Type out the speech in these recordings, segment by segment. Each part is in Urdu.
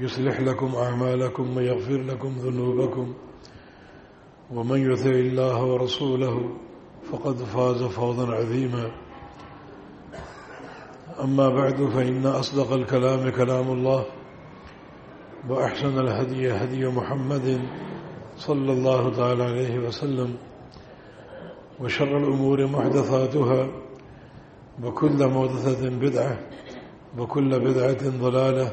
يصلح لكم أعمالكم ويغفر لكم ذنوبكم. ومن يثع الله ورسوله فقد فاز فوضا عظيما. أما بعد فإن أصدق الكلام كلام الله وأحسن الهدي هدي محمد صلى الله تعالى عليه وسلم وشر الأمور محدثاتها وكل محدثة بدعة وكل بدعة ضلالة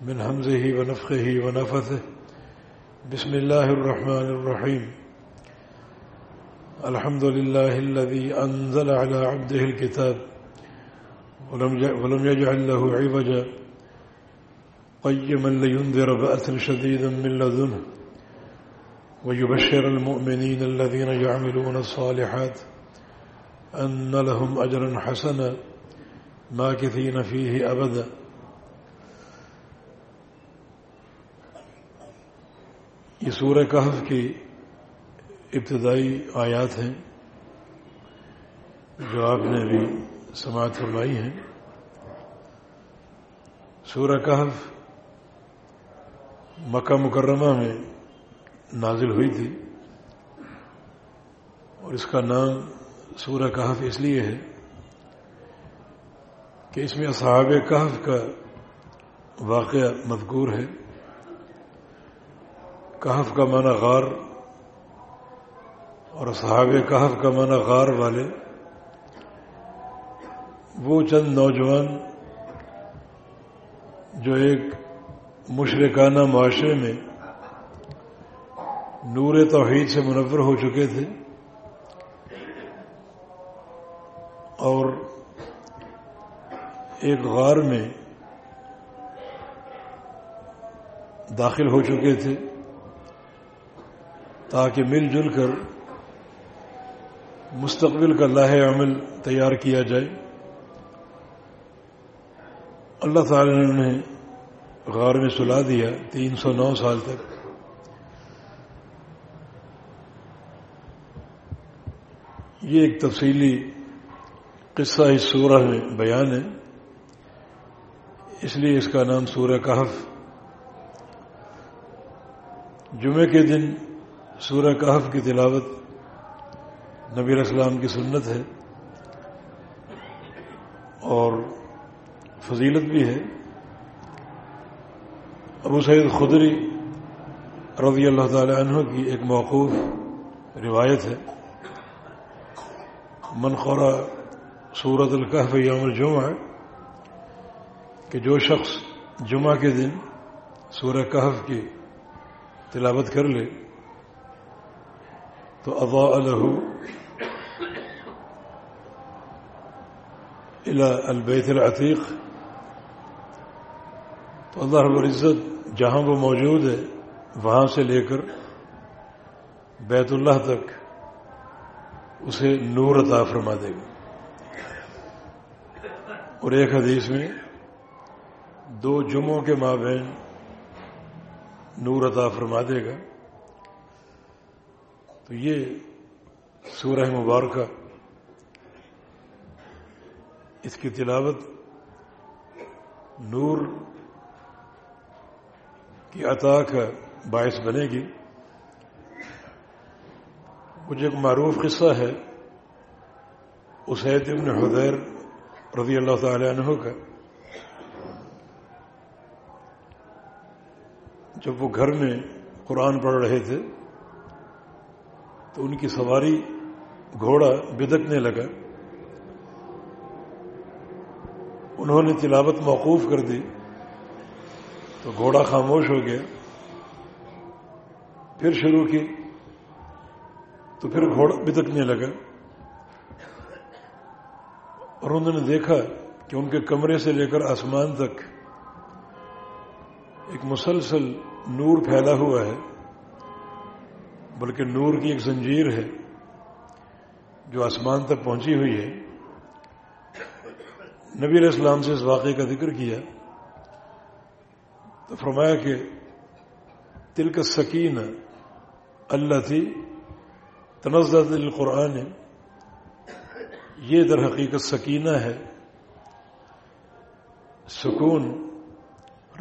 من همزه ونفخه ونفثه. بسم الله الرحمن الرحيم. الحمد لله الذي أنزل على عبده الكتاب ولم يجعل له عوجا. قيما لينذر بأسا شديدا من لدنه ويبشر المؤمنين الذين يعملون الصالحات أن لهم أجرا حسنا ماكثين فيه أبدا. یہ سورہ کہف کی ابتدائی آیات ہیں جو آپ نے ابھی سماعت فرمائی ہیں۔ سورہ کہف مکہ مکرمہ میں نازل ہوئی تھی اور اس کا نام سورہ کہف اس لیے ہے کہ اس میں اصحاب کہف کا واقعہ مذکور ہے۔ کہف کا معنی غار اور صحاب کہف کا معنی غار والے وہ چند نوجوان جو ایک مشرکانہ معاشرے میں نور توحید سے منور ہو چکے تھے اور ایک غار میں داخل ہو چکے تھے تاکہ مل جل کر مستقبل کا لاہ عمل تیار کیا جائے۔ اللہ تعالی نے انہیں غار میں سلا دیا تین سو نو سال تک۔ یہ ایک تفصیلی قصہ اس سورہ میں بیان ہے۔ اس لیے اس کا نام سورہ کہف۔ جمعے کے دن سورہ کہف کی تلاوت نبی السلام کی سنت ہے اور فضیلت بھی ہے۔ ابو سعید خدری رضی اللہ تعالی عنہ کی ایک موقوف روایت ہے۔ منقورہ صورت القحف یوم الجمعہ کہ جو شخص جمعہ کے دن سورہ کہف کی تلاوت کر لے تو ابا الہ البیت العتیق تو اللہ رب العزت جہاں وہ موجود ہے، وہاں سے لے کر بیت اللہ تک اسے نور عطا فرما دے گا۔ اور ایک حدیث میں دو جمعوں کے مابین نور عطا فرما دے گا۔ تو یہ سورہ مبارکہ، اس کی تلاوت نور کی عطا کا باعث بنے گی۔ مجھے ایک معروف قصہ ہے، اسید ابن حدیر رضی اللہ تعالی عنہ کا۔ جب وہ گھر میں قرآن پڑھ رہے تھے تو ان کی سواری گھوڑا بدکنے لگا۔ انہوں نے تلاوت موقوف کر دی۔ تو گھوڑا خاموش ہو گیا۔ پھر شروع کی۔ تو پھر گھوڑا بدکنے لگا۔ اور انہوں نے دیکھا کہ ان کے کمرے سے لے کر آسمان تک ایک مسلسل نور پھیلا ہوا ہے۔ بلکہ نور کی ایک زنجیر ہے جو آسمان تک پہنچی ہوئی ہے۔ نبی علیہ السلام سے اس واقعے کا ذکر کیا تو فرمایا کہ تل کا سکین اللہ تھی تنزد القرآن یہ در حقیقت سکینہ ہے۔ سکون،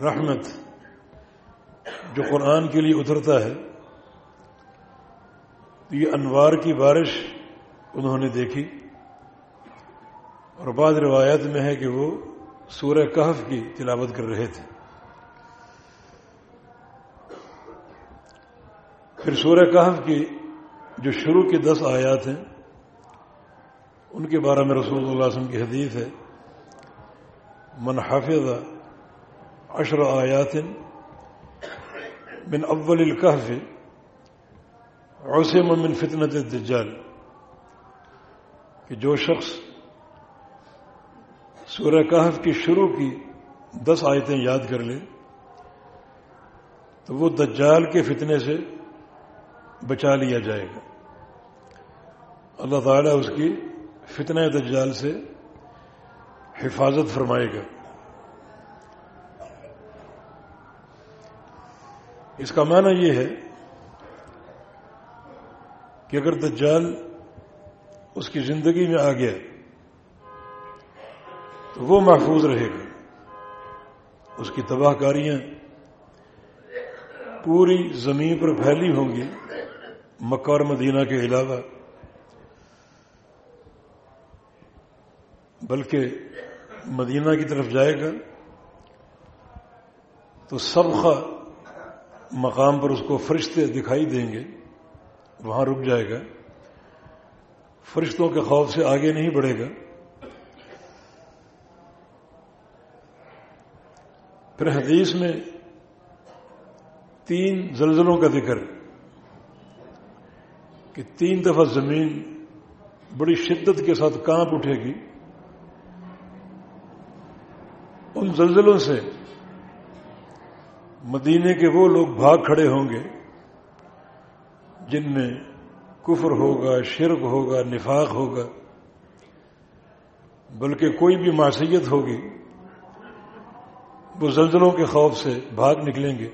رحمت جو قرآن کے لیے اترتا ہے۔ یہ انوار کی بارش انہوں نے دیکھی اور بعض روایت میں ہے کہ وہ سورہ کہف کی تلاوت کر رہے تھے۔ پھر سورہ کہف کی جو شروع کی دس آیات ہیں، ان کے بارے میں رسول اللہ علیہ وسلم کی حدیث ہے، من حافظ عشر آیات من اول الکحف عصم من فتنت الدجال کہ جو شخص سورہ کہف کی شروع کی دس آیتیں یاد کر لیں تو وہ دجال کے فتنے سے بچا لیا جائے گا۔ اللہ تعالیٰ اس کی فتنہ دجال سے حفاظت فرمائے گا۔ اس کا معنی یہ ہے کہ اگر دجال اس کی زندگی میں آ گیا تو وہ محفوظ رہے گا۔ اس کی تباہ کاریاں پوری زمین پر پھیلی ہوں گی۔ مکہ اور مدینہ کے علاوہ۔ بلکہ مدینہ کی طرف جائے گا تو سب مقام پر اس کو فرشتے دکھائی دیں گے۔ وہاں رک جائے گا۔ فرشتوں کے خوف سے آگے نہیں بڑھے گا۔ پھر حدیث میں تین زلزلوں کا ذکر کہ تین دفعہ زمین بڑی شدت کے ساتھ کانپ اٹھے گی۔ ان زلزلوں سے مدینے کے وہ لوگ بھاگ کھڑے ہوں گے۔ جن میں کفر ہوگا، شرک ہوگا، نفاق ہوگا، بلکہ کوئی بھی معصیت ہوگی، وہ زلزلوں کے خوف سے بھاگ نکلیں گے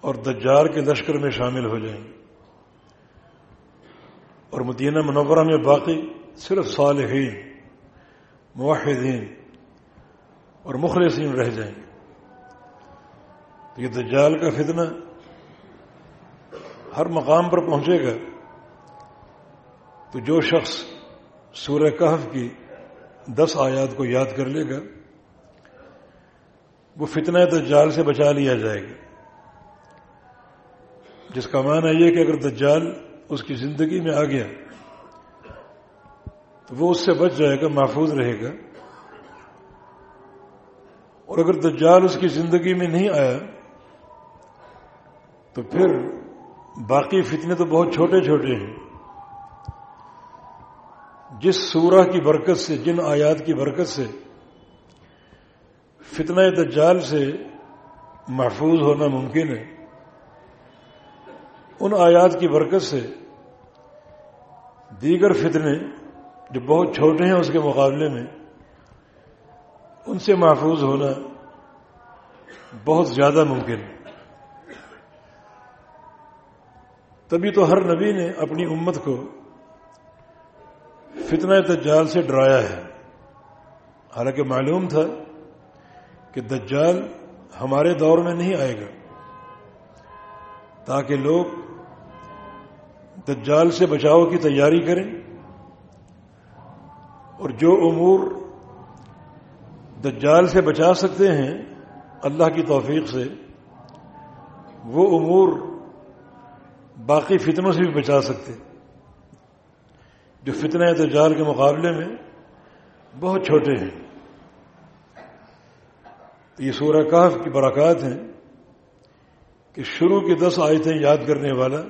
اور دجار کے لشکر میں شامل ہو جائیں گے۔ اور مدینہ منورہ میں باقی صرف صالحین، موحدین اور مخلصین رہ جائیں گے۔ یہ دجال کا فتنہ ہر مقام پر پہنچے گا، تو جو شخص سورہ کہف کی دس آیات کو یاد کر لے گا، وہ فتنہ دجال سے بچا لیا جائے گا۔ جس کا معنی یہ کہ اگر دجال اس کی زندگی میں آ گیا، تو وہ اس سے بچ جائے گا، محفوظ رہے گا۔ اور اگر دجال اس کی زندگی میں نہیں آیا، تو پھر باقی فتنے تو بہت چھوٹے چھوٹے ہیں۔ جس سورہ کی برکت سے، جن آیات کی برکت سے فتنہ دجال سے محفوظ ہونا ممکن ہے، ان آیات کی برکت سے دیگر فتنے جو بہت چھوٹے ہیں اس کے مقابلے میں، ان سے محفوظ ہونا بہت زیادہ ممکن ہے۔ تبھی تو ہر نبی نے اپنی امت کو فتنہ دجال سے ڈرایا ہے۔ حالانکہ معلوم تھا کہ دجال ہمارے دور میں نہیں آئے گا۔ تاکہ لوگ دجال سے بچاؤ کی تیاری کریں اور جو امور دجال سے بچا سکتے ہیں اللہ کی توفیق سے، وہ امور باقی فتنوں سے بھی بچا سکتے۔ جو فتنہ دجال کے مقابلے میں بہت چھوٹے ہیں۔ یہ سورہ کاف کی برکات ہیں کہ شروع کی دس آیتیں یاد کرنے والا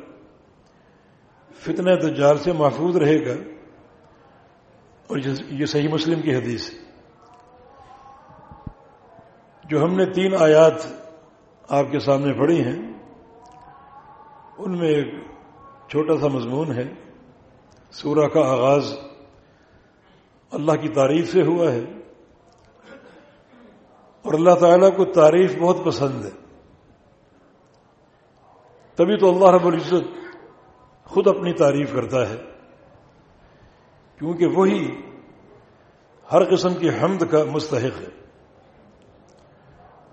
فتنہ دجال سے محفوظ رہے گا اور یہ صحیح مسلم کی حدیث ہے۔ جو ہم نے تین آیات آپ کے سامنے پڑھی ہیں ان میں ایک چھوٹا سا مضمون ہے۔ سورہ کا آغاز اللہ کی تعریف سے ہوا ہے۔ اور اللہ تعالیٰ کو تعریف بہت پسند ہے۔ تبھی تو اللہ رب العزت خود اپنی تعریف کرتا ہے۔ کیونکہ وہی ہر قسم کی حمد کا مستحق ہے۔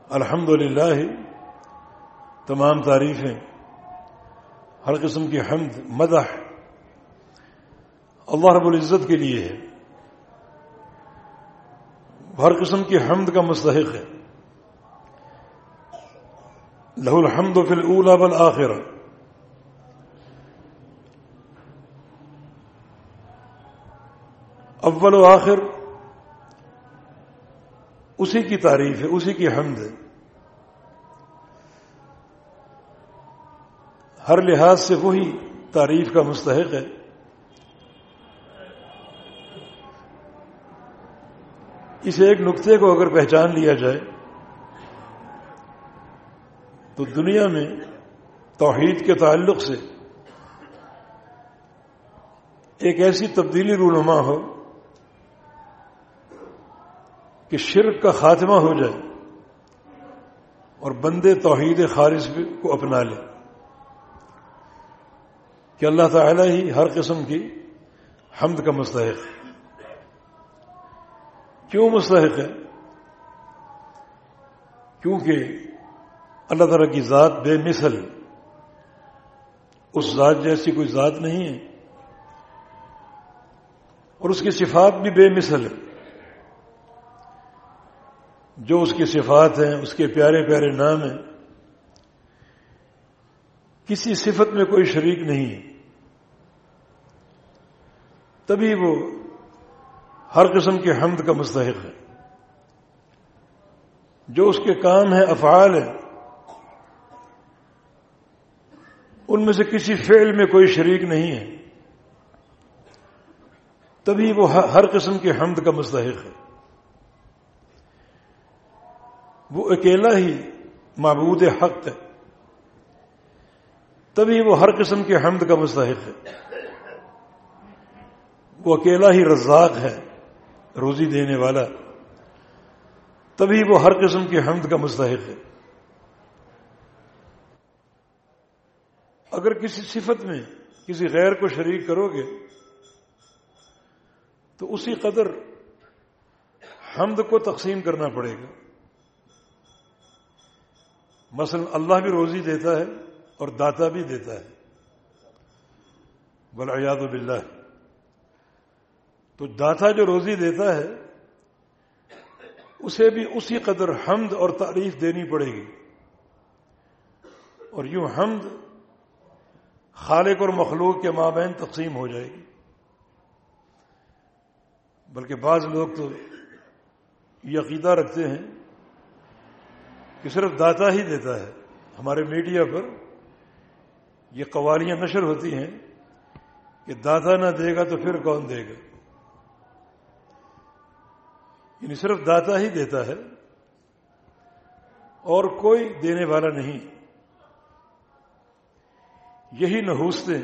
الحمد تمام تعریفیں۔ ہر قسم کی حمد، مدح اللہ رب العزت کے لیے ہے۔ ہر قسم کی حمد کا مستحق ہے۔ لہ الحمد فی الاولا بالآخرہ اول و آخر، اسی کی تعریف ہے، اسی کی حمد ہے۔ ہر لحاظ سے وہی تعریف کا مستحق ہے۔ اس ایک نقطے کو اگر پہچان لیا جائے، تو دنیا میں توحید کے تعلق سے ایک ایسی تبدیلی رونما ہو کہ شرک کا خاتمہ ہو جائے اور بندے توحید خارج کو اپنا لے کہ اللہ تعالی ہی ہر قسم کی حمد کا مستحق ہے۔ کیوں مستحق ہے؟ کیونکہ اللہ تعالیٰ کی ذات بے مثل اس ذات جیسی کوئی ذات نہیں ہے۔ اور اس کی صفات بھی بے مثل ہے۔ جو اس کی صفات ہیں، اس کے پیارے پیارے نام ہیں کسی صفت میں کوئی شریک نہیں تبھی وہ ہر قسم کے حمد کا مستحق ہے۔ جو اس کے کام ہے افعال ہے ان میں سے کسی فعل میں کوئی شریک نہیں ہے۔ تبھی وہ ہر قسم کے حمد کا مستحق ہے۔ وہ اکیلا ہی معبود حق ہے۔ تبھی وہ ہر قسم کے حمد کا مستحق ہے۔ وہ اکیلا ہی رزاق ہے، روزی دینے والا۔ تبھی وہ ہر قسم کی حمد کا مستحق ہے۔ اگر کسی صفت میں کسی غیر کو شریک کرو گے، تو اسی قدر حمد کو تقسیم کرنا پڑے گا۔ مثلا اللہ بھی روزی دیتا ہے۔ اور داتا بھی دیتا ہے۔ بلیاد باللہ۔ تو داتا جو روزی دیتا ہے، اسے بھی اسی قدر حمد اور تعریف دینی پڑے گی۔ اور یوں حمد خالق اور مخلوق کے مابین تقسیم ہو جائے گی۔ بلکہ بعض لوگ تو یہ عقیدہ رکھتے ہیں کہ صرف داتا ہی دیتا ہے، ہمارے میڈیا پر یہ قوالیاں نشر ہوتی ہیں کہ دادا نہ دے گا تو پھر کون دے گا؟ یعنی صرف داتا ہی دیتا ہے اور کوئی دینے والا نہیں۔ یہی نحوستیں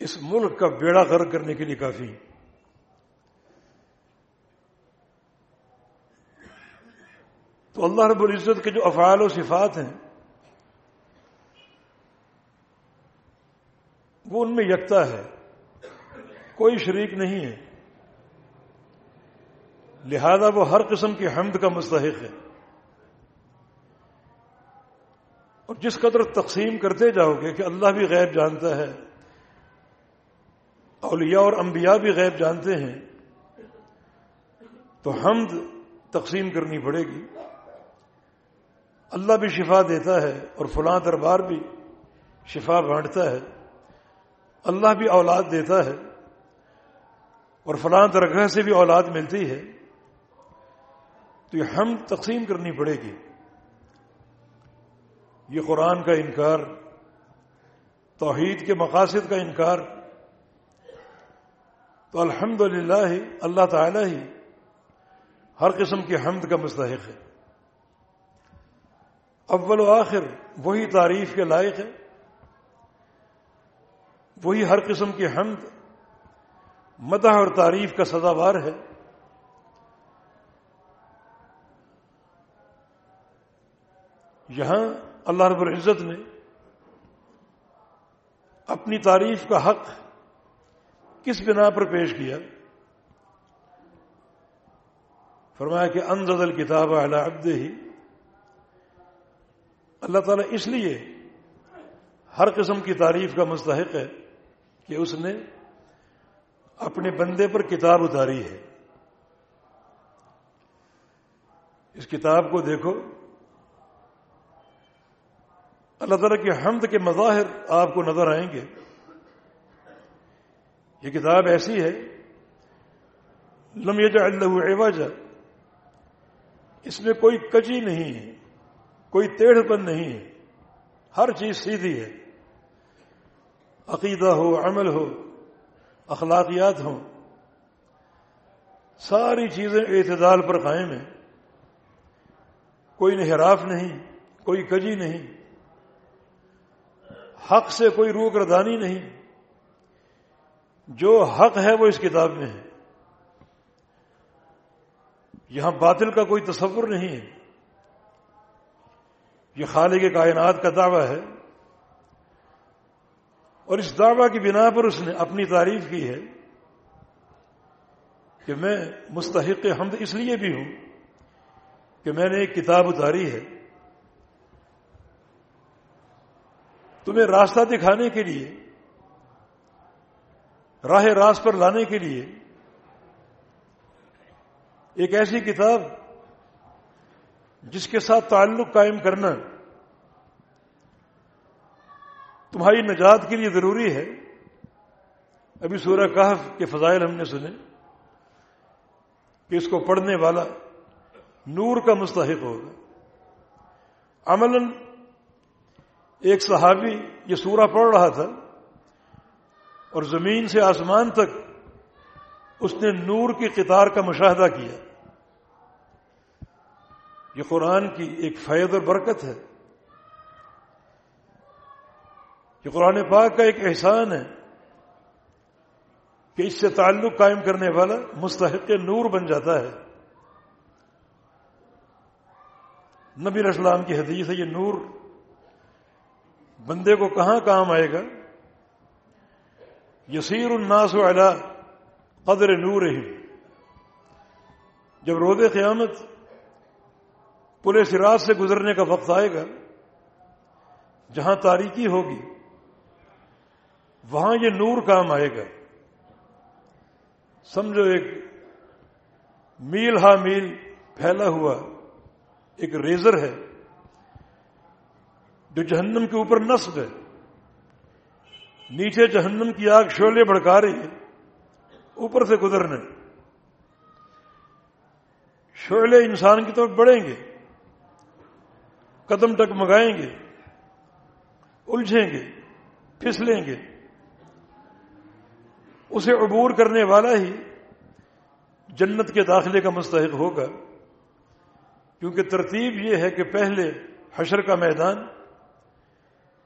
اس ملک کا بیڑا غرق کرنے کے لیے کافی تو اللہ رب العزت کے جو افعال و صفات ہیں وہ ان میں یکتا ہے۔ کوئی شریک نہیں ہے۔ لہذا وہ ہر قسم کی حمد کا مستحق ہے۔ اور جس قدر تقسیم کرتے جاؤ گے کہ اللہ بھی غیب جانتا ہے، اولیاء اور انبیاء بھی غیب جانتے ہیں، تو حمد تقسیم کرنی پڑے گی۔ اللہ بھی شفا دیتا ہے اور فلاں دربار بھی شفا بانٹتا ہے۔ اللہ بھی اولاد دیتا ہے اور فلاں درگاہ سے بھی اولاد ملتی ہے، تو یہ ہم تقسیم کرنی پڑے گی۔ یہ قرآن کا انکار، توحید کے مقاصد کا انکار۔ تو الحمد للہ اللہ تعالی ہی ہر قسم کی حمد کا مستحق ہے۔ اول و آخر وہی تعریف کے لائق ہے۔ وہی ہر قسم کی حمد، مدح اور تعریف کا سزاوار ہے۔ یہاں اللہ رب العزت نے اپنی تعریف کا حق کس بنا پر پیش کیا؟ فرمایا کہ انزد الکتاب علی عبد ہی اللہ تعالیٰ اس لیے ہر قسم کی تعریف کا مستحق ہے کہ اس نے اپنے بندے پر کتاب اتاری ہے۔ اس کتاب کو دیکھو۔ اللہ تعالیٰ کی حمد کے مظاہر آپ کو نظر آئیں گے۔ یہ کتاب ایسی ہے۔ لم یجع اللہ عوجا۔ اس میں کوئی کجی نہیں ہے۔ کوئی ٹیڑھ پن نہیں ہے۔ ہر چیز سیدھی ہے۔ عقیدہ ہو، عمل ہو، اخلاقیات ہوں، ساری چیزیں اعتدال پر قائم ہیں۔ کوئی انحراف نہیں، کوئی کجی نہیں۔ حق سے کوئی روک ردانی نہیں۔ جو حق ہے وہ اس کتاب میں ہے۔ یہاں باطل کا کوئی تصور نہیں ہے۔ یہ خالق کائنات کا دعویٰ ہے۔ اور اس دعویٰ کی بنا پر اس نے اپنی تعریف کی ہے کہ میں مستحق حمد اس لیے بھی ہوں کہ میں نے ایک کتاب اتاری ہے تمہیں راستہ دکھانے کے لیے، راہ راست پر لانے کے لیے ایک ایسی کتاب جس کے ساتھ تعلق قائم کرنا تمہاری نجات کے لیے ضروری ہے۔ ابھی سورہ کہف کے فضائل ہم نے سنے کہ اس کو پڑھنے والا نور کا مستحق ہوگا۔ عمل ایک صحابی یہ سورہ پڑھ رہا تھا اور زمین سے آسمان تک اس نے نور کی قطار کا مشاہدہ کیا۔ یہ قرآن کی ایک فیض اور برکت ہے۔ یہ قرآن پاک کا ایک احسان ہے کہ اس سے تعلق قائم کرنے والا مستحق نور بن جاتا ہے۔ نبی اسلام کی حدیث ہے، یہ نور بندے کو کہاں کام آئے گا؟ یسیر الناس علی قدر نور ہی جب روز قیامت پورے سراج سے گزرنے کا وقت آئے گا، جہاں تاریکی ہوگی وہاں یہ نور کام آئے گا۔ سمجھو ایک میل ہا میل پھیلا ہوا ایک ریزر ہے جو جہنم کے اوپر نصب ہے۔ نیچے جہنم کی آگ شولے بھڑکا رہی ہے، اوپر سے گزرنے۔ شعلے انسان کی طرف بڑھیں گے، قدم ٹک مگائیں گے، الجھیں گے، پھسلیں گے۔ اسے عبور کرنے والا ہی جنت کے داخلے کا مستحق ہوگا۔ کیونکہ ترتیب یہ ہے کہ پہلے حشر کا میدان،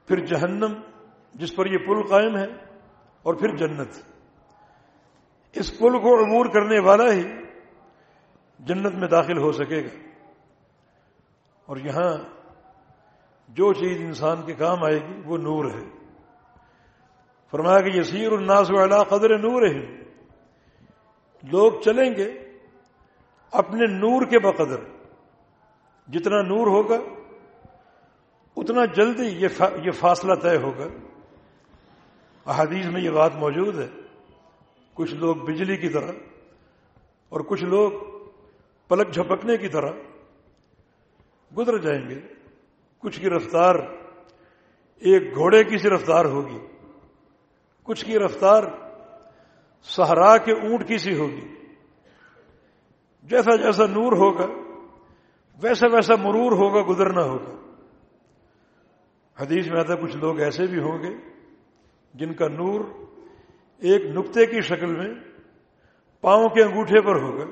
پھر جہنم، جس پر یہ پل قائم ہے، اور پھر جنت۔ اس پل کو عبور کرنے والا ہی جنت میں داخل ہو سکے گا۔ اور یہاں جو چیز انسان کے کام آئے گی وہ نور ہے۔ فرمایا کہ یسیر الناس والا قدر نور ہے لوگ چلیں گے اپنے نور کے بقدر۔ جتنا نور ہوگا، اتنا جلدی یہ فاصلہ طے ہوگا۔ احادیث میں یہ بات موجود ہے۔ کچھ لوگ بجلی کی طرح اور کچھ لوگ پلک جھپکنے کی طرح گزر جائیں گے۔ کچھ کی رفتار ایک گھوڑے کی سی رفتار ہوگی۔ کچھ کی رفتار سہرا کے اونٹ کی سی ہوگی۔ جیسا جیسا نور ہوگا، ویسا ویسا مرور ہوگا، گزرنا ہوگا۔ حدیث میں آتا کچھ لوگ ایسے بھی ہوں گے جن کا نور ایک نقطے کی شکل میں پاؤں کے انگوٹھے پر ہوگا۔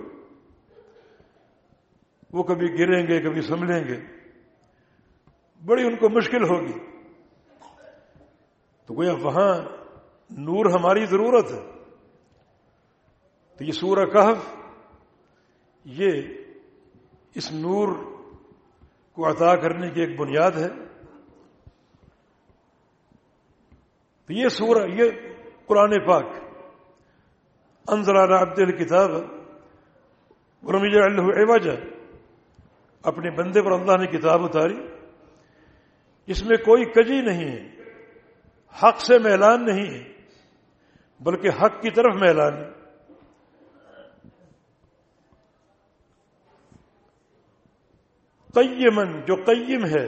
وہ کبھی گریں گے، کبھی سنبھلیں گے۔ بڑی ان کو مشکل ہوگی۔ تو گویا وہاں نور ہماری ضرورت ہے۔ تو یہ سورہ کہف، یہ اس نور کو عطا کرنے کی ایک بنیاد ہے۔ تو یہ سورہ، یہ قرآن پاک انضر عبد الکتاب رمیج اللہ اپنے بندے پر اللہ نے کتاب اتاری۔ اس میں کوئی کجی نہیں ہے، حق سے میلان نہیں ہے۔ بلکہ حق کی طرف میلان ہے قیمن جو قیم ہے،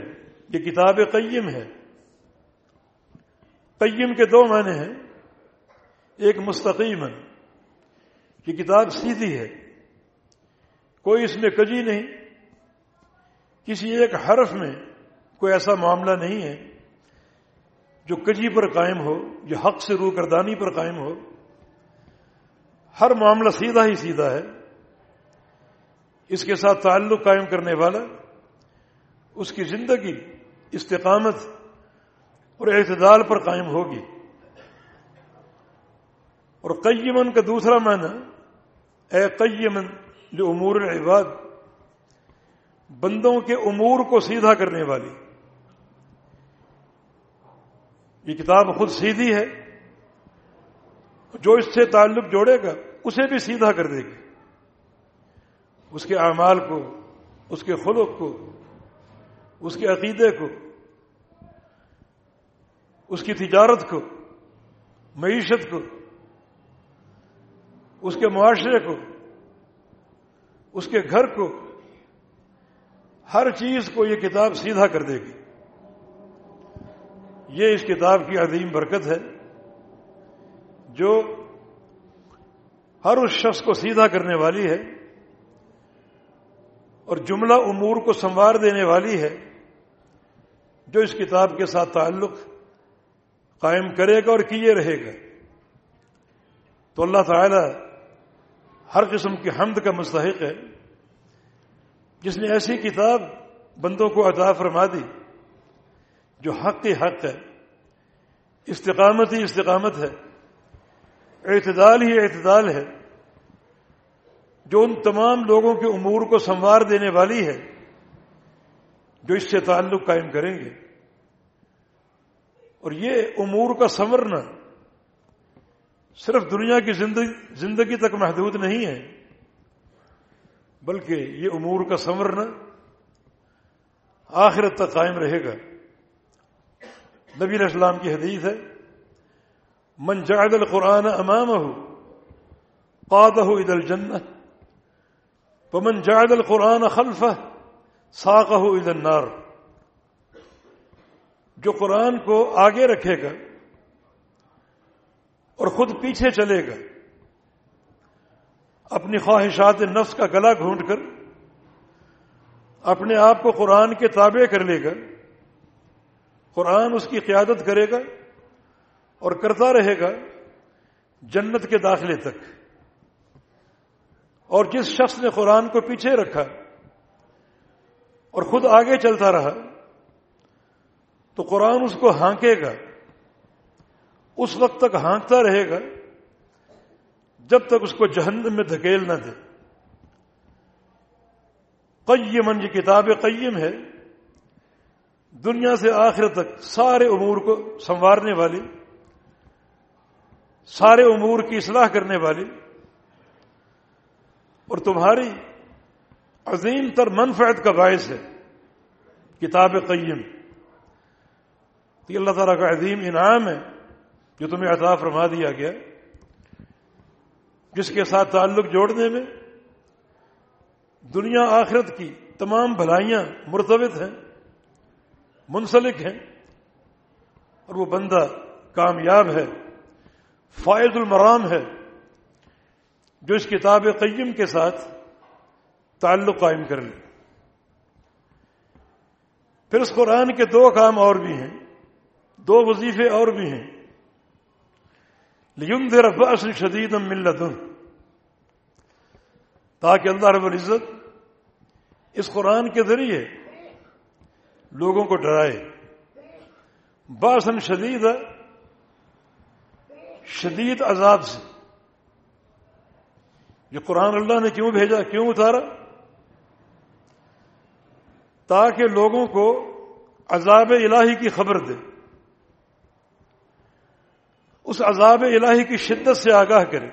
یہ کتاب قیم ہے۔ قیم کے دو معنی ہیں۔ ایک مستقیم ہے، یہ کتاب سیدھی ہے۔ کوئی اس میں کجی نہیں۔ کسی ایک حرف میں کوئی ایسا معاملہ نہیں ہے۔ جو کجی پر قائم ہو، جو حق سے روح کردانی پر قائم ہو، ہر معاملہ سیدھا ہی سیدھا ہے۔ اس کے ساتھ تعلق قائم کرنے والا، اس کی زندگی، استقامت اور اعتدال پر قائم ہوگی۔ اور قیمن کا دوسرا معنی، اے قیمن جو امور العباد، بندوں کے امور کو سیدھا کرنے والی۔ یہ کتاب خود سیدھی ہے، جو اس سے تعلق جوڑے گا، اسے بھی سیدھا کر دے گی۔ اس کے اعمال کو، اس کے خلق کو، اس کے عقیدے کو، اس کی تجارت کو، معیشت کو، اس کے معاشرے کو، اس کے گھر کو، ہر چیز کو یہ کتاب سیدھا کر دے گی۔ یہ اس کتاب کی عظیم برکت ہے جو ہر اس شخص کو سیدھا کرنے والی ہے اور جملہ امور کو سنوار دینے والی ہے جو اس کتاب کے ساتھ تعلق قائم کرے گا اور کیے رہے گا۔ تو اللہ تعالی ہر قسم کی حمد کا مستحق ہے۔ جس نے ایسی کتاب بندوں کو عطا فرما دی جو حق حق ہے، استقامت ہی استقامت ہے، اعتدال ہی اعتدال ہے، جو ان تمام لوگوں کے امور کو سنوار دینے والی ہے، جو اس سے تعلق قائم کریں گے۔ اور یہ امور کا سنورنا صرف دنیا کی زندگی زندگی تک محدود نہیں ہے، بلکہ یہ امور کا سنورنا آخرت تک قائم رہے گا۔ نبی اسلام کی حدیث ہے، من جعل القرآن امام ہو پاد ہو عید الجنت پمن جعل القرآن خلف ساق ہو عید النار. جو قرآن کو آگے رکھے گا اور خود پیچھے چلے گا، اپنی خواہشات نفس کا گلا گھونٹ کر، اپنے آپ کو قرآن کے تابع کر لے گا قرآن اس کی قیادت کرے گا اور کرتا رہے گا جنت کے داخلے تک۔ اور جس شخص نے قرآن کو پیچھے رکھا اور خود آگے چلتا رہا تو قرآن اس کو ہانکے گا۔ اس وقت تک ہانکتا رہے گا جب تک اس کو جہنم میں دھکیل نہ دے۔ قیم یہ کتاب قیم ہے۔ دنیا سے آخر تک سارے امور کو سنوارنے والی، سارے امور کی اصلاح کرنے والی، اور تمہاری عظیم تر منفعت کا باعث ہے، کتاب قیم۔ یہ اللہ تعالیٰ کا عظیم انعام ہے، جو تمہیں عطا فرما دیا گیا، جس کے ساتھ تعلق جوڑنے میں دنیا آخرت کی تمام بھلائیاں مرتبط ہیں۔ منسلک ہیں اور وہ بندہ کامیاب ہے، فائد المرام ہے، جو اس کتاب قیم کے ساتھ تعلق قائم کر لے۔ پھر اس قرآن کے دو کام اور بھی ہیں، دو وظیفے اور بھی ہیں۔ لیکن دیر اصل شدید ملت تاکہ اللہ رب العزت اس قرآن کے ذریعے لوگوں کو ڈرائے۔ باسن شدید شدید عذاب سے۔ یہ قرآن اللہ نے کیوں بھیجا؟ کیوں اتارا؟ تاکہ لوگوں کو عذاب الہی کی خبر دے۔ اس عذاب الہی کی شدت سے آگاہ کرے۔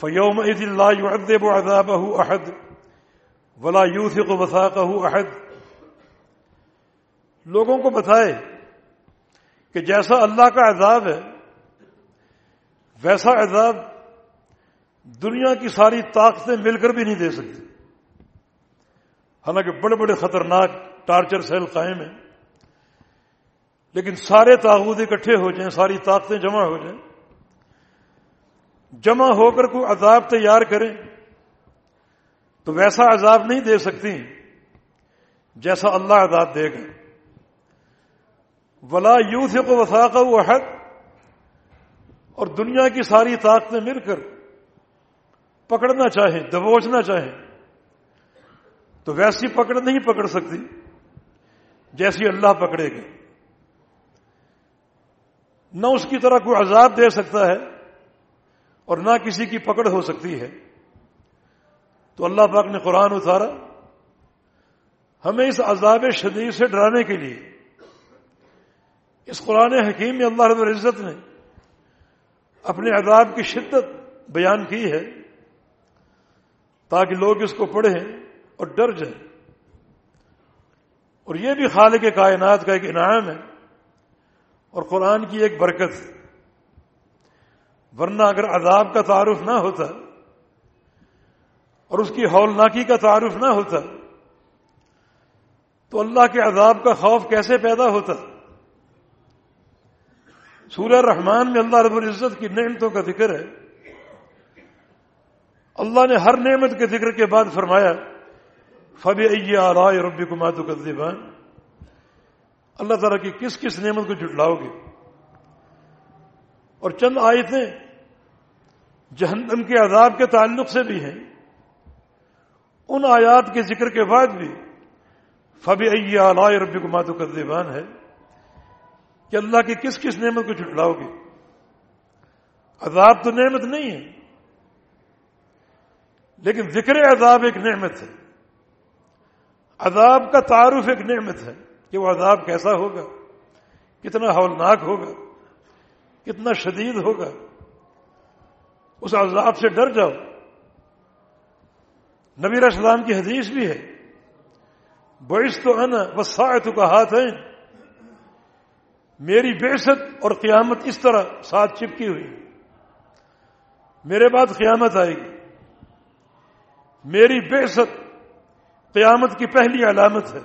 فیوم عید اللہ ادب و عذاب احد۔ ولا یوتھ کو وساقہ احد۔ لوگوں کو بتائے کہ جیسا اللہ کا عذاب ہے، ویسا عذاب دنیا کی ساری طاقتیں مل کر بھی نہیں دے سکتی۔ حالانکہ بڑے بڑے خطرناک ٹارچر سیل قائم ہیں، لیکن سارے تاغت اکٹھے ہو جائیں، ساری طاقتیں جمع ہو جائیں۔ جمع ہو کر کوئی عذاب تیار کریں تو ویسا عذاب نہیں دے سکتی جیسا اللہ عذاب دے گا۔ ولا یوتھ کو وساقہ وہ اور دنیا کی ساری طاقتیں مل کر پکڑنا چاہیں، دبوچنا چاہیں، تو ویسی پکڑ نہیں پکڑ سکتی جیسی اللہ پکڑے گا۔ نہ اس کی طرح کوئی عذاب دے سکتا ہے اور نہ کسی کی پکڑ ہو سکتی ہے۔ تو اللہ پاک نے قرآن اتارا ہمیں اس عذاب شدید سے ڈرانے کے لیے۔ اس قرآن حکیم میں اللہ رب العزت نے اپنے عذاب کی شدت بیان کی ہے تاکہ لوگ اس کو پڑھیں اور ڈر جائیں۔ اور یہ بھی خالق کائنات کا ایک انعام ہے اور قرآن کی ایک برکت ورنہ اگر عذاب کا تعارف نہ ہوتا اور اس کی ہولناکی کا تعارف نہ ہوتا تو اللہ کے عذاب کا خوف کیسے پیدا ہوتا سورہ رحمان میں اللہ رب العزت کی نعمتوں کا ذکر ہے اللہ نے ہر نعمت کے ذکر کے بعد فرمایا فبی رائے ربی کمات کا اللہ تعالیٰ کی کس کس نعمت کو جھٹلاؤ گے اور چند آیتیں جہنم کے عذاب کے تعلق سے بھی ہیں ان آیات کے ذکر کے بعد بھی فبی ائی ربی کو ماتو کردیبان ہے کہ اللہ کی کس کس نعمت کو جھٹلاؤ گے؟ عذاب تو نعمت نہیں ہے، لیکن ذکر عذاب ایک نعمت ہے۔ عذاب کا تعارف ایک نعمت ہے کہ وہ عذاب کیسا ہوگا، کتنا ہولناک ہوگا، کتنا شدید ہوگا۔ اس عذاب سے ڈر جاؤ۔ نبی اسلام کی حدیث بھی ہے۔ بڑش تو ان وساعت کا ہاتھ ہے میری بےست اور قیامت اس طرح ساتھ چپکی ہوئی۔ میرے بعد قیامت آئے گی۔ میری بےست قیامت کی پہلی علامت ہے۔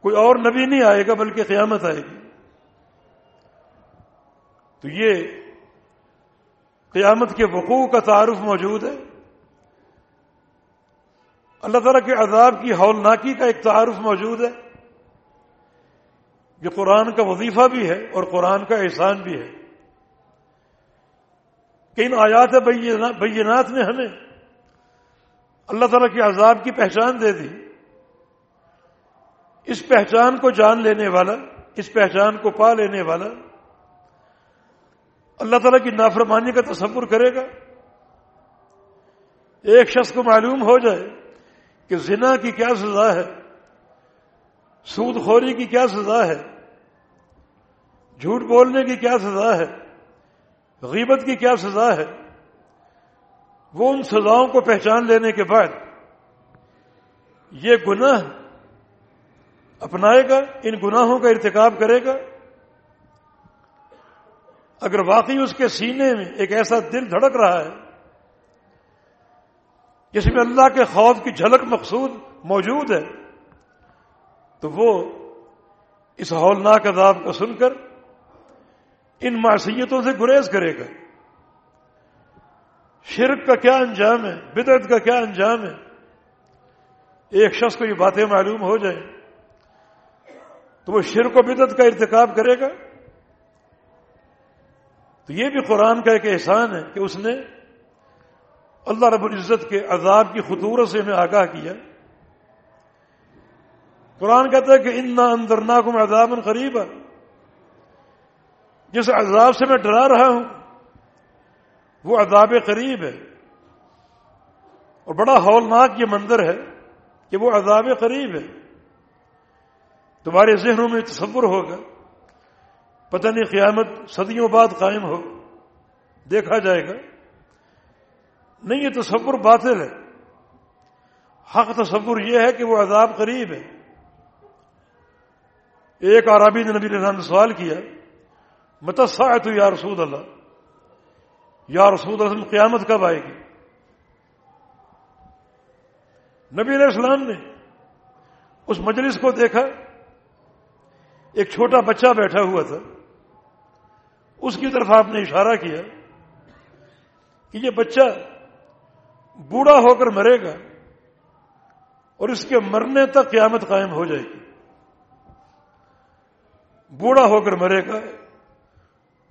کوئی اور نبی نہیں آئے گا بلکہ قیامت آئے گی۔ تو یہ قیامت کے وقوع کا تعارف موجود ہے۔ اللہ تعالیٰ کے عذاب کی ہولناکی کا ایک تعارف موجود ہے جو قرآن کا وظیفہ بھی ہے اور قرآن کا احسان بھی ہے کہ ان آیات بینات نے ہمیں اللہ تعالیٰ کے عذاب کی پہچان دے دی اس پہچان کو جان لینے والا اس پہچان کو پا لینے والا اللہ تعالیٰ کی نافرمانی کا تصور کرے گا ایک شخص کو معلوم ہو جائے کہ زنا کی کیا سزا ہے؟ سود خوری کی کیا سزا ہے؟ جھوٹ بولنے کی کیا سزا ہے؟ غیبت کی کیا سزا ہے؟ وہ ان سزاؤں کو پہچان لینے کے بعد یہ گناہ اپنائے گا، ان گناہوں کا ارتکاب کرے گا۔ اگر واقعی اس کے سینے میں ایک ایسا دل دھڑک رہا ہے جس میں اللہ کے خوف کی جھلک مقصود موجود ہے، تو وہ اس ہولناک عذاب کو سن کر ان معصیتوں سے گریز کرے گا۔ شرک کا کیا انجام ہے؟ بدعت کا کیا انجام ہے؟ ایک شخص کو یہ باتیں معلوم ہو جائیں، تو وہ شرک و بدعت کا ارتکاب کرے گا؟ تو یہ بھی قرآن کا ایک احسان ہے کہ اس نے اللہ رب العزت کے عذاب کی خطورت سے ہمیں آگاہ کیا۔ قرآن کہتا ہے کہ ان نہ اندرنا کو میں عذاب قریب ہے جس عذاب سے میں ڈرا رہا ہوں، وہ عذاب قریب ہے۔ اور بڑا ہولناک یہ منظر ہے کہ وہ عذاب قریب ہے۔ تمہارے ذہنوں میں تصور ہوگا، پتہ نہیں قیامت صدیوں بعد قائم ہو، دیکھا جائے گا۔ نہیں، یہ تصور باطل ہے۔ حق تصور یہ ہے کہ وہ عذاب قریب ہے۔ ایک عربی نے نبی نے سوال کیا متسا تو یا رسول اللہ؟ یا رسول اللہ قیامت کب آئے گی؟ نبی علیہ السلام نے اس مجلس کو دیکھا، ایک چھوٹا بچہ بیٹھا ہوا تھا۔ اس کی طرف آپ نے اشارہ کیا کہ یہ بچہ بوڑھا ہو کر مرے گا اور اس کے مرنے تک قیامت قائم ہو جائے گی۔ بوڑھا ہو کر مرے گا،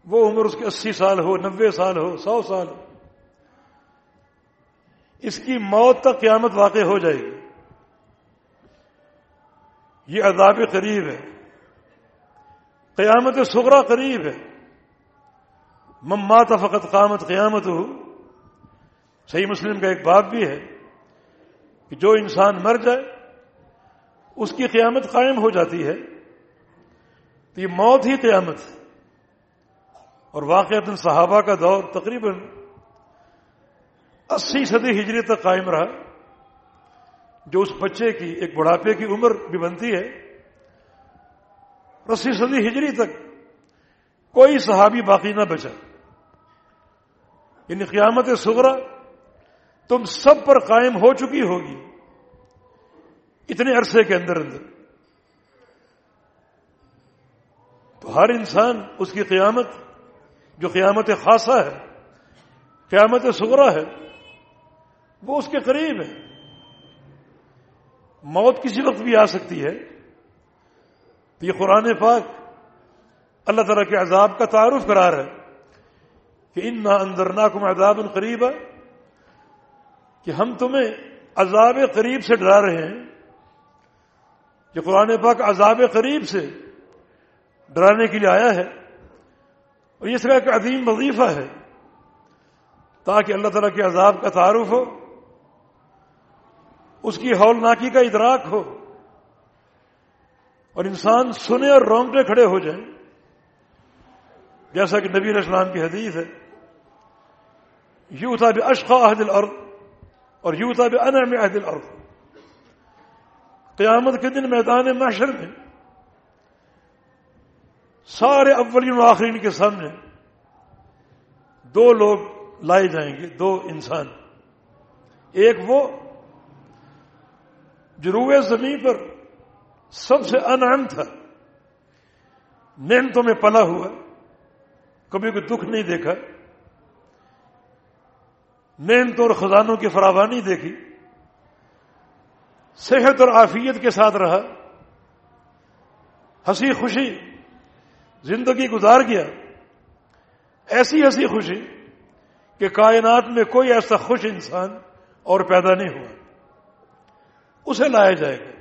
وہ عمر اس کے اسی سال ہو نبے سال ہو، سو سال ہو۔ اس کی موت تک قیامت واقع ہو جائے گی۔ یہ عذاب قریب ہے۔ قیامت سغرا قریب ہے۔ ممات فقط قامت قیامت ہو۔ صحیح مسلم کا ایک باب بھی ہے کہ جو انسان مر جائے، اس کی قیامت قائم ہو جاتی ہے۔ تو یہ موت ہی قیامت۔ اور واقعات صحابہ کا دور تقریباً اسی صدی ہجری تک قائم رہا، جو اس بچے کی، ایک بڑھاپے کی عمر بھی بنتی ہے۔ اسی صدی ہجری تک کوئی صحابی باقی نہ بچا۔ یعنی قیامت سغرا تم سب پر قائم ہو چکی ہوگی اتنے عرصے کے اندر اندر۔ تو ہر انسان اس کی قیامت، جو قیامت خاصہ ہے، قیامت سغرا ہے، وہ اس کے قریب ہے۔ موت کسی وقت بھی آ سکتی ہے۔ تو یہ قرآن پاک اللہ تعالیٰ کے عذاب کا تعارف قرار ہے کہ ان نہ اندر نہ کم عذاب قریب ہے کہ ہم تمہیں عذاب قریب سے ڈرا رہے ہیں کہ قرآن پاک عذاب قریب سے ڈرانے کے لیے آیا ہے، اور یہ طرح کا عظیم وظیفہ ہے، تاکہ اللہ تعالیٰ کے عذاب کا تعارف ہو، اس کی ہولناکی کا ادراک ہو، اور انسان سنے اور رونگٹے کھڑے ہو جائیں۔ جیسا کہ نبی علیہ السلام کی حدیث ہے یو تھا بھی اشقا عہد الارض اور یو تھا بھی انر میں عہد الارض. قیامت کے دن میدان معاشر میں سارے اولین و آخرین کے سامنے دو لوگ لائے جائیں گے، دو انسان۔ ایک وہ جروع زمین پر سب سے انعام تھا، نعمتوں میں پلا ہوا، کبھی کوئی دکھ نہیں دیکھا۔ نعمتوں اور خزانوں کی فراوانی دیکھی، صحت اور عافیت کے ساتھ رہا، ہنسی خوشی، زندگی گزار گیا، ایسی ہنسی خوشی کہ کائنات میں کوئی ایسا خوش انسان اور پیدا نہیں ہوا۔ اسے لایا جائے گا۔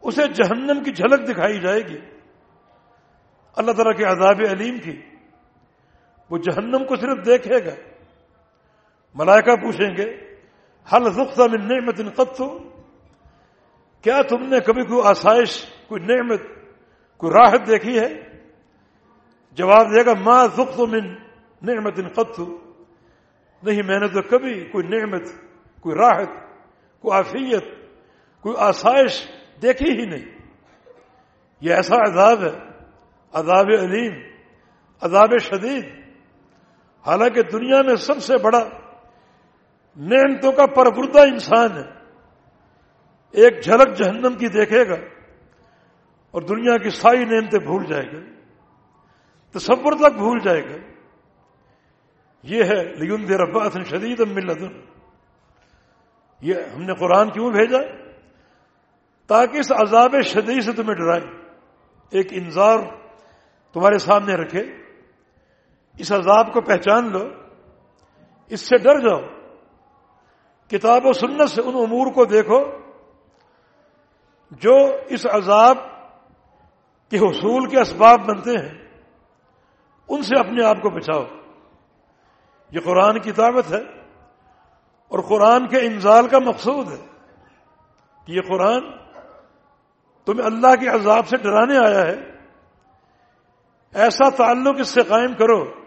اسے جہنم کی جھلک دکھائی جائے گی۔ اللہ تعالیٰ کے عذاب علیم کی وہ جہنم کو صرف دیکھے گا۔ ملائکہ پوچھیں گے حل من نعمت قط؟ کیا تم نے کبھی کوئی آسائش، کوئی نعمت، کوئی راحت دیکھی ہے؟ جواب دے گا ماں زخت من نعمت قط. نہیں، میں نے تو کبھی کوئی نعمت، کوئی راحت، کوئی عافیت، کوئی آسائش دیکھی ہی نہیں۔ یہ ایسا عذاب ہے، عذاب علیم، عذاب شدید۔ حالانکہ دنیا میں سب سے بڑا نعمتوں کا پربردہ انسان ہے۔ ایک جھلک جہنم کی دیکھے گا اور دنیا کی ساری نعمتیں بھول جائے گا۔ تصور تک بھول جائے گا۔ یہ ہے لیکن دیر عباس شدید ملت یہ ہم نے قرآن کیوں بھیجا؟ تاکہ اس عذاب شدید سے تمہیں ڈرائے۔ ایک انظار تمہارے سامنے رکھے۔ اس عذاب کو پہچان لو۔ اس سے ڈر جاؤ۔ کتاب و سنت سے ان امور کو دیکھو جو اس عذاب کے حصول کے اسباب بنتے ہیں، ان سے اپنے آپ کو بچاؤ۔ یہ قرآن کی دعوت ہے اور قرآن کے انزال کا مقصود ہے کہ یہ قرآن تمہیں اللہ کے عذاب سے ڈرانے آیا ہے۔ ایسا تعلق اس سے قائم کرو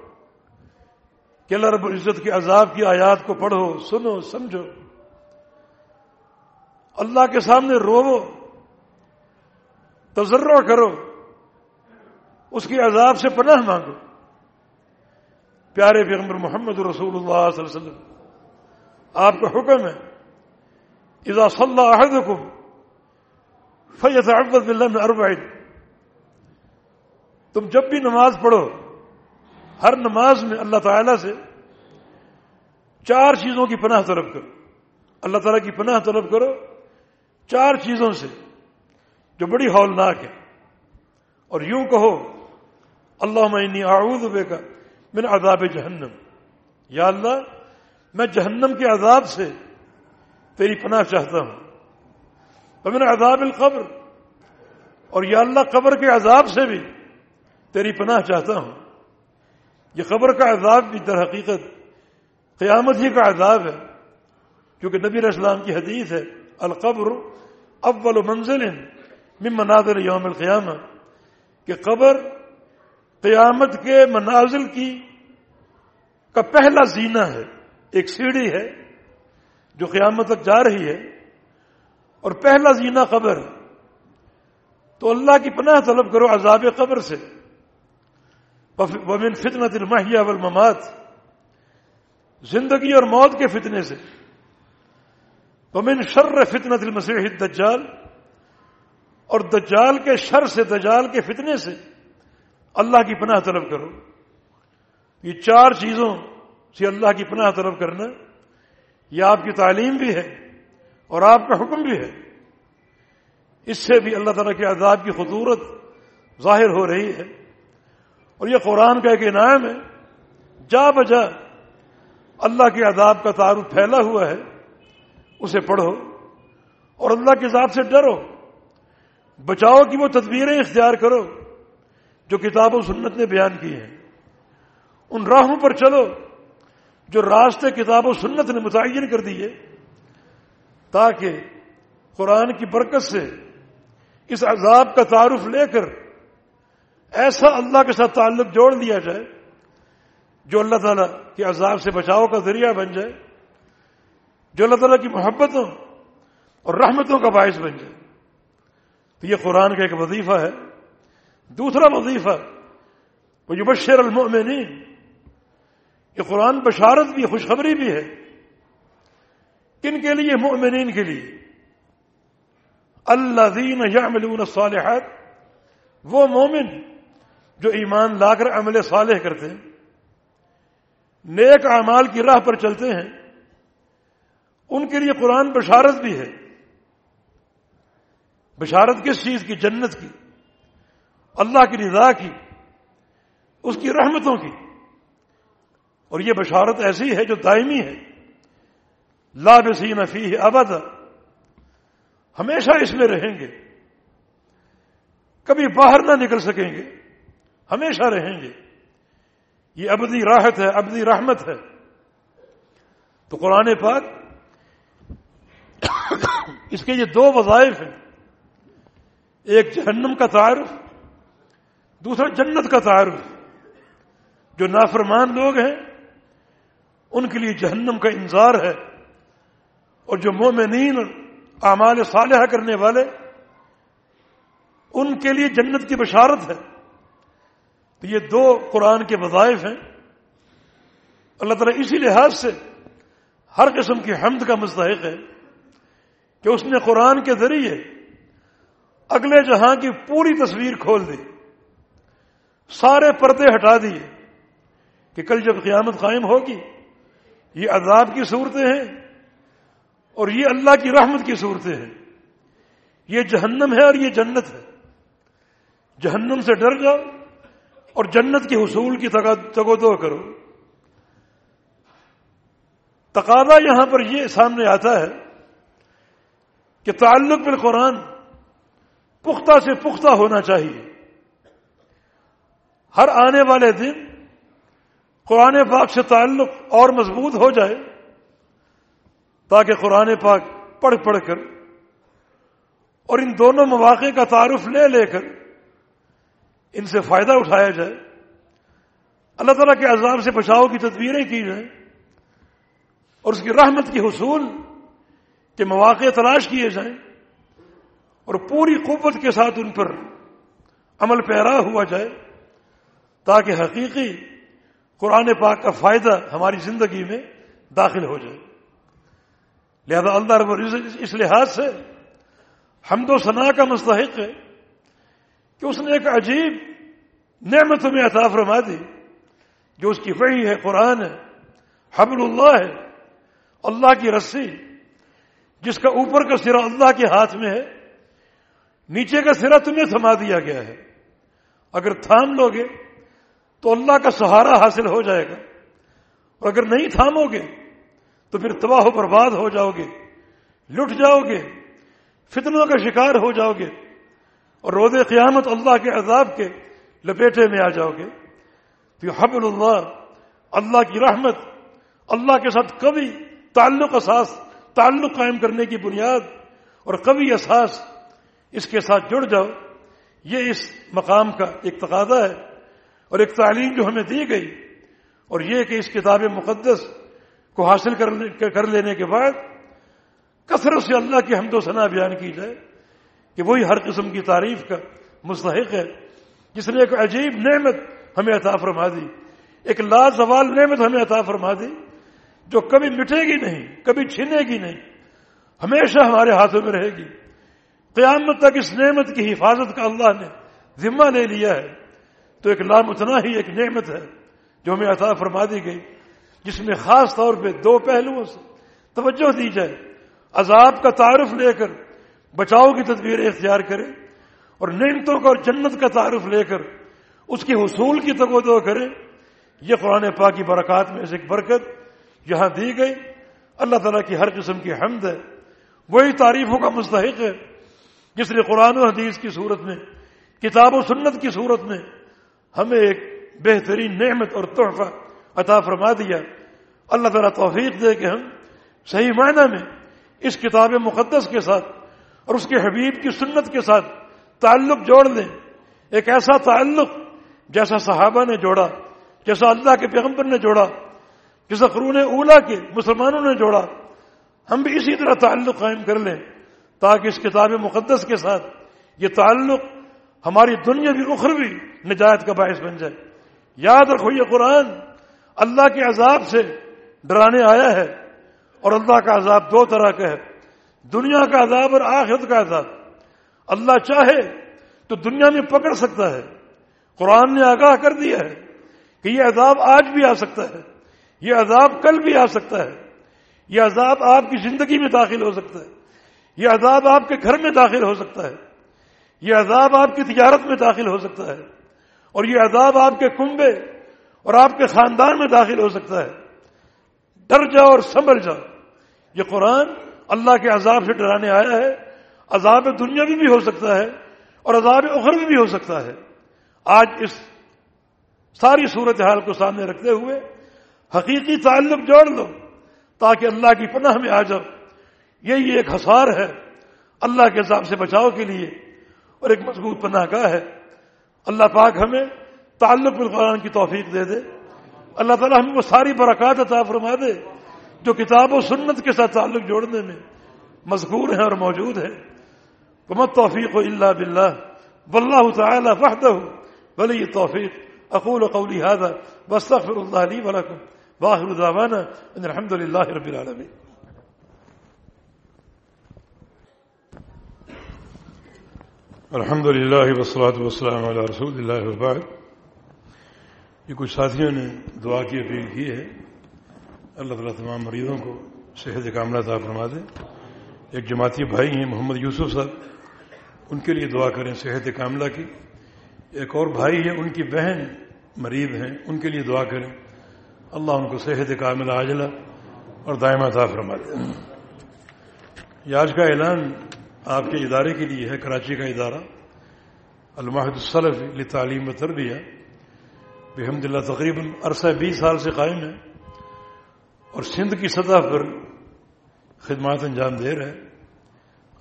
کہ اللہ رب العزت کے عذاب کی آیات کو پڑھو، سنو، سمجھو۔ اللہ کے سامنے رو تجربہ کرو۔ اس کی عذاب سے پناہ مانگو۔ پیارے پیغمبر محمد رسول اللہ صلی اللہ علیہ وسلم، آپ کا حکم ہے، اذا صلی احدکم فیتعوذ باللہ من اربعین۔ تم جب بھی نماز پڑھو ہر نماز میں اللہ تعالی سے چار چیزوں کی پناہ طلب کرو۔ اللہ تعالیٰ کی پناہ طلب کرو چار چیزوں سے، جو بڑی ہولناک ہے اور یوں کہو اللہ میں اعوذ بے کا من عذاب جہنم۔ یا اللہ، میں جہنم کے عذاب سے تیری پناہ چاہتا ہوں۔ تو میں عذاب القبر۔ اور یا اللہ، قبر کے عذاب سے بھی تیری پناہ چاہتا ہوں۔ یہ قبر کا عذاب بھی در حقیقت قیامت ہی کا عذاب ہے، کیونکہ نبی اسلام کی حدیث ہے، القبر اول منزل من مناظر یوم القیامہ، کہ قبر قیامت کے منازل کی کا پہلا زینہ ہے، ایک سیڑھی ہے جو قیامت تک جا رہی ہے، اور پہلا زینہ قبر ہے تو اللہ کی پناہ طلب کرو عذاب قبر سے۔ ومن فتنة المحیا والممات، زندگی اور موت کے فتنے سے، ومن شر فتنة المسیح الدجال، اور دجال کے شر سے، دجال کے فتنے سے اللہ کی پناہ طلب کرو۔ یہ چار چیزوں سے اللہ کی پناہ طلب کرنا، یہ آپ کی تعلیم بھی ہے اور آپ کا حکم بھی ہے۔ اس سے بھی اللہ تعالیٰ کے عذاب کی خطورت ظاہر ہو رہی ہے۔ اور یہ قرآن کا ایک انعام ہے۔ جا بجا اللہ کے عذاب کا تعارف پھیلا ہوا ہے۔ اسے پڑھو اور اللہ کے ذات سے ڈرو۔ بچاؤ کی وہ تدبیریں اختیار کرو جو کتاب و سنت نے بیان کی ہیں۔ ان راہوں پر چلو جو راستے کتاب و سنت نے متعین کر دیے۔ تاکہ قرآن کی برکت سے اس عذاب کا تعارف لے کر ایسا اللہ کے ساتھ تعلق جوڑ دیا جائے جو اللہ تعالیٰ کے عذاب سے بچاؤ کا ذریعہ بن جائے، جو اللہ تعالیٰ کی محبتوں اور رحمتوں کا باعث بن جائے۔ تو یہ قرآن کا ایک وظیفہ ہے۔ دوسرا وظیفہ وہ جو بشیر المؤمنین یہ قرآن بشارت بھی خوشخبری بھی ہے۔ کن کے لیے؟ مؤمنین کے لیے۔ اللہ دین یا ملون وہ مومن جو ایمان لا کر عمل صالح کرتے ہیں، نیک اعمال کی راہ پر چلتے ہیں، ان کے لیے قرآن بشارت بھی ہے۔ بشارت کس چیز کی؟ جنت کی۔ اللہ کی رضا کی، اس کی رحمتوں کی۔ اور یہ بشارت ایسی ہے جو دائمی ہے۔ لا بسین فی ابد۔ ہمیشہ اس میں رہیں گے۔ کبھی باہر نہ نکل سکیں گے۔ ہمیشہ رہیں گے۔ یہ ابدی راحت ہے، ابدی رحمت ہے۔ تو قرآن پاک اس کے یہ دو وظائف ہیں۔ ایک جہنم کا تعارف، دوسرا جنت کا تعارف۔ جو نافرمان لوگ ہیں، ان کے لیے جہنم کا انظار ہے۔ اور جو مومنین اعمال صالحہ کرنے والے، ان کے لیے جنت کی بشارت ہے۔ تو یہ دو قرآن کے وظائف ہیں۔ اللہ تعالیٰ اسی لحاظ سے ہر قسم کی حمد کا مستحق ہے کہ اس نے قرآن کے ذریعے اگلے جہاں کی پوری تصویر کھول دی، سارے پردے ہٹا دیے کہ کل جب قیامت قائم ہوگی، یہ عذاب کی صورتیں ہیں اور یہ اللہ کی رحمت کی صورتیں ہیں۔ یہ جہنم ہے اور یہ جنت ہے۔ جہنم سے ڈر جاؤ اور جنت کے حصول کی تگو دو کرو۔ تقاضا یہاں پر یہ سامنے آتا ہے کہ تعلق بالقرآن پختہ سے پختہ ہونا چاہیے۔ ہر آنے والے دن قرآن پاک سے تعلق اور مضبوط ہو جائے تاکہ قرآن پاک پڑھ پڑھ کر اور ان دونوں مواقع کا تعارف لے لے کر ان سے فائدہ اٹھایا جائے۔ اللہ تعالیٰ کے عذاب سے بچاؤ کی تدبیریں کی جائیں۔ اور اس کی رحمت کی حصول کے مواقع تلاش کیے جائیں۔ اور پوری قوت کے ساتھ ان پر عمل پیرا ہوا جائے۔ تاکہ حقیقی قرآن پاک کا فائدہ ہماری زندگی میں داخل ہو جائے۔ لہذا اللہ رب اس لحاظ سے حمد و ثناء کا مستحق ہے۔ کہ اس نے ایک عجیب نعمت میں عطا فرما دی، جو اس کی وحی ہے، قرآن ہے حبل اللہ ہے، اللہ کی رسی، جس کا اوپر کا سرا اللہ کے ہاتھ میں ہے، نیچے کا سرا تمہیں تھما دیا گیا ہے۔ اگر تھام لو گے تو اللہ کا سہارا حاصل ہو جائے گا، اور اگر نہیں تھامو گے تو پھر تباہ و برباد ہو جاؤ گے، لٹ جاؤ گے، فتنوں کا شکار ہو جاؤ گے۔ اور روز قیامت اللہ کے عذاب کے لپیٹے میں آ جاؤ گے۔ تو حبل اللہ اللہ کی رحمت، اللہ کے ساتھ کبھی تعلق اساس، تعلق قائم کرنے کی بنیاد اور کبھی احساس اس کے ساتھ جڑ جاؤ۔ یہ اس مقام کا ایک تقاضا ہے اور ایک تعلیم جو ہمیں دی گئی۔ اور یہ کہ اس کتاب مقدس کو حاصل کر لینے کے بعد کثرت سے اللہ کی حمد و ثنا بیان کی جائے۔ کہ وہی ہر قسم کی تعریف کا مستحق ہے۔ جس نے ایک عجیب نعمت ہمیں عطا فرما دی، ایک لازوال نعمت ہمیں عطا فرما دی، جو کبھی مٹے گی نہیں، کبھی چھینے گی نہیں، ہمیشہ ہمارے ہاتھوں میں رہے گی۔ قیامت تک اس نعمت کی حفاظت کا اللہ نے ذمہ لے لیا ہے۔ تو ایک لامتنا ہی ایک نعمت ہے جو ہمیں عطا فرما دی گئی، جس میں خاص طور پہ دو پہلوؤں سے توجہ دی جائے، عذاب کا تعارف لے کر بچاؤ کی تدبیر اختیار کرے اور نعمتوں کا اور جنت کا تعارف لے کر اس کے حصول کی تگو کرے، یہ قرآن پاک کی برکات میں سے ایک برکت یہاں دی گئی۔ اللہ تعالیٰ کی ہر قسم کی حمد ہے۔ وہی تعریفوں کا مستحق ہے۔ جس نے قرآن و حدیث کی صورت میں، کتاب و سنت کی صورت میں ہمیں ایک بہترین نعمت اور تحفہ عطا فرما دیا۔ اللہ تعالیٰ توفیق دے کہ ہم صحیح معنی میں اس کتاب مقدس کے ساتھ اور اس کے حبیب کی سنت کے ساتھ تعلق جوڑ لیں۔ ایک ایسا تعلق جیسا صحابہ نے جوڑا، جیسا اللہ کے پیغمبر نے جوڑا، جیسا قرون اولا کے مسلمانوں نے جوڑا۔ ہم بھی اسی طرح تعلق قائم کر لیں تاکہ اس کتاب مقدس کے ساتھ یہ تعلق ہماری دنیا بھی اخروی نجات کا باعث بن جائے۔ یاد رکھو یہ قرآن اللہ کے عذاب سے ڈرانے آیا ہے اور اللہ کا عذاب دو طرح کا ہے۔ دنیا کا عذاب اور آخرت کا عذاب۔ اللہ چاہے تو دنیا میں پکڑ سکتا ہے۔ قرآن نے آگاہ کر دیا ہے کہ یہ عذاب آج بھی آ سکتا ہے۔ یہ عذاب کل بھی آ سکتا ہے۔ یہ عذاب آپ کی زندگی میں داخل ہو سکتا ہے۔ یہ عذاب آپ کے گھر میں داخل ہو سکتا ہے۔ یہ عذاب آپ کی تجارت میں داخل ہو سکتا ہے۔ اور یہ عذاب آپ کے کنبے اور آپ کے خاندان میں داخل ہو سکتا ہے۔ ڈر جاؤ اور سنبھل جاؤ۔ یہ قرآن اللہ کے عذاب سے ڈرانے آیا ہے عذاب دنیا بھی, بھی ہو سکتا ہے اور عذاب اخر بھی ہو سکتا ہے۔ آج اس ساری صورتحال کو سامنے رکھتے ہوئے حقیقی تعلق جوڑ لو تاکہ اللہ کی پناہ میں آ جاؤ۔ یہی ایک حسار ہے اللہ کے حساب سے بچاؤ کے لیے اور ایک مضبوط پناہ کا ہے۔ اللہ پاک ہمیں تعلق بالقرآن کی توفیق دے دے۔ اللہ تعالیٰ ہمیں وہ ساری برکات عطا فرما دے۔ جو کتاب و سنت کے ساتھ تعلق جوڑنے میں مذکور ہیں اور موجود ہیں۔ کمت توفیق و اللہ بلّہ واللہ تعالی فہدہ ولی توفیق اقول قولی هذا۔ واستغفر الله لي ولكم واخر دعوانا ان الحمد لله رب العالمين الحمد للہ وسلات وسلم علیہ رسول اللہ وبعد۔ یہ کچھ ساتھیوں نے دعا کی اپیل کی ہے۔ اللہ تعالیٰ تمام مریضوں کو صحت کاملہ عطا فرما دے۔ ایک جماعتی بھائی ہیں، محمد یوسف صاحب، ان کے لیے دعا کریں صحت کاملہ کی۔ ایک اور بھائی ہے ان کی بہن مریض ہیں، ان کے لیے دعا کریں۔ اللہ ان کو صحت کاملہ، عاجلہ اور دائمہ عطا فرما دے۔ یہ آج کا اعلان آپ کے ادارے کے لیے ہے، کراچی کا ادارہ۔ الماہد الصلف تعلیم و تربیہ۔ بحمد اللہ تقریباً عرصہ بیس سال سے قائم ہے اور سندھ کی سطح پر خدمات انجام دے رہے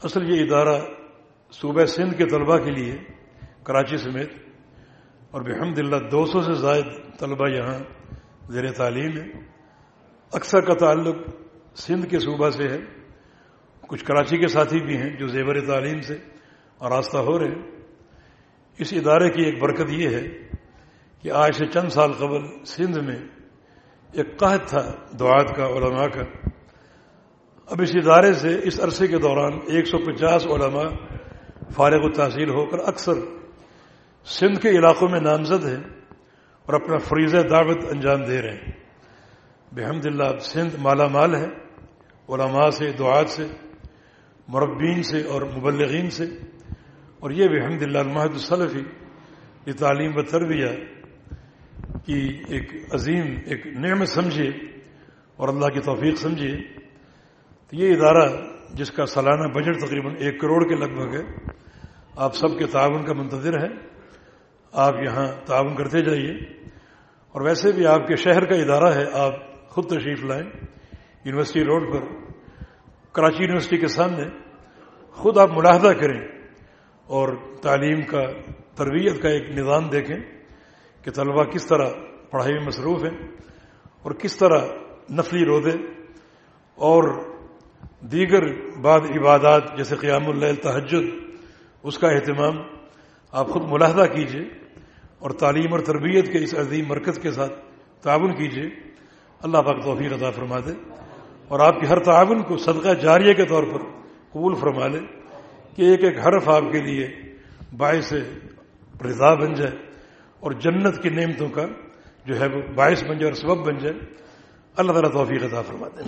اصل یہ ادارہ صوبہ سندھ کے طلبہ کے لیے کراچی سمیت اور بحمد اللہ دو سو سے زائد طلبہ یہاں زیر تعلیم ہے اکثر کا تعلق سندھ کے صوبہ سے ہے۔ کچھ کراچی کے ساتھی بھی ہیں جو زیور تعلیم سے آراستہ ہو رہے ہیں۔ اس ادارے کی ایک برکت یہ ہے کہ آج سے چند سال قبل سندھ میں ایک قحط تھا دعات کا علماء کا۔ اب اس ادارے سے اس عرصے کے دوران ایک سو پچاس علماء فارغ و تحصیل ہو کر اکثر سندھ کے علاقوں میں نامزد ہیں اور اپنا فریض دعوت انجام دے رہے ہیں۔ بحمد اللہ سندھ مالا مال ہے۔ علماء سے، دعات سے، مربین سے اور مبلغین سے۔ اور یہ بھی الحمد للہ المحد الصلفی یہ تعلیم و تربیہ کی ایک عظیم، ایک نعمت سمجھے اور اللہ کی توفیق سمجھے، تو یہ ادارہ جس کا سالانہ بجٹ تقریباً ایک کروڑ کے لگ بھگ ہے، آپ سب کے تعاون کا منتظر ہے آپ یہاں تعاون کرتے جائیے۔ اور ویسے بھی آپ کے شہر کا ادارہ ہے، آپ خود تشریف لائیں۔ یونیورسٹی روڈ پر، کراچی یونیورسٹی کے سامنے خود آپ ملاحدہ کریں اور تعلیم کا، تربیت کا ایک نظام دیکھیں۔ کہ طلبہ کس طرح پڑھائی میں مصروف ہیں اور کس طرح نفلی رودے اور دیگر بعد عبادات جیسے قیام اللیل تحجد اس کا اہتمام آپ خود ملاحدہ کیجیے اور تعلیم اور تربیت کے اس عظیم مرکز کے ساتھ تعاون کیجیے۔ اللہ پاک توفیق عطا فرما دے اور آپ کے ہر تعاون کو صدقہ جاریہ کے طور پر قبول فرما لے کہ ایک ایک حرف آپ کے لیے باعث رضا بن جائے۔ اور جنت کی نعمتوں کا جو ہے وہ باعث بن جائے اور سبب بن جائے، اللہ تعالیٰ توفیق عطا فرما دے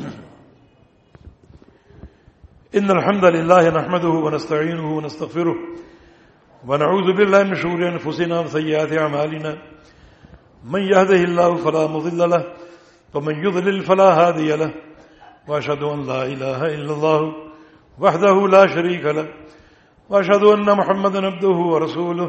ان الحمد للہ نحمده ونستعینه ونستغفره ونعوذ بالله من شرور انفسنا وسيئات اعمالنا۔ من يهده الله فلا مضل له، ومن يضلل فلا هادي له۔ وأشهد أن لا إله إلا الله وحده لا شريك له۔ وأشهد أن محمد نبده ورسوله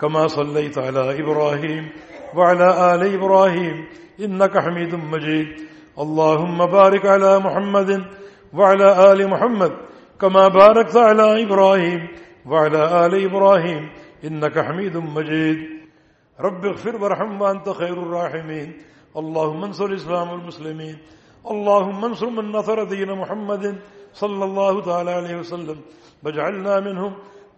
كما صليت على إبراهيم وعلى آل إبراهيم إنك حميد مجيد. اللهم بارك على محمد وعلى آل محمد كما باركت على إبراهيم وعلى آل إبراهيم إنك حميد مجيد. رب اغفر ورحم وأنت خير الراحمين. اللهم انصر الإسلام والمسلمين. اللهم انصر من نصر دين محمد صلى الله تعالى عليه وسلم. واجعلنا منهم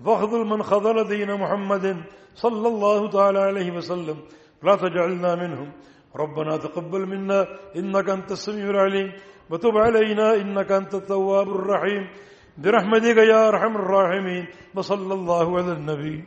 واخذل من خذل دين محمد صلى الله تعالى عليه وسلم. لا تجعلنا منهم. ربنا تقبل منا. إنك أنت السميع العليم. وتب علينا. إنك أنت التواب الرحيم. برحمتك يا أرحم الراحمين. وصلى الله على النبي.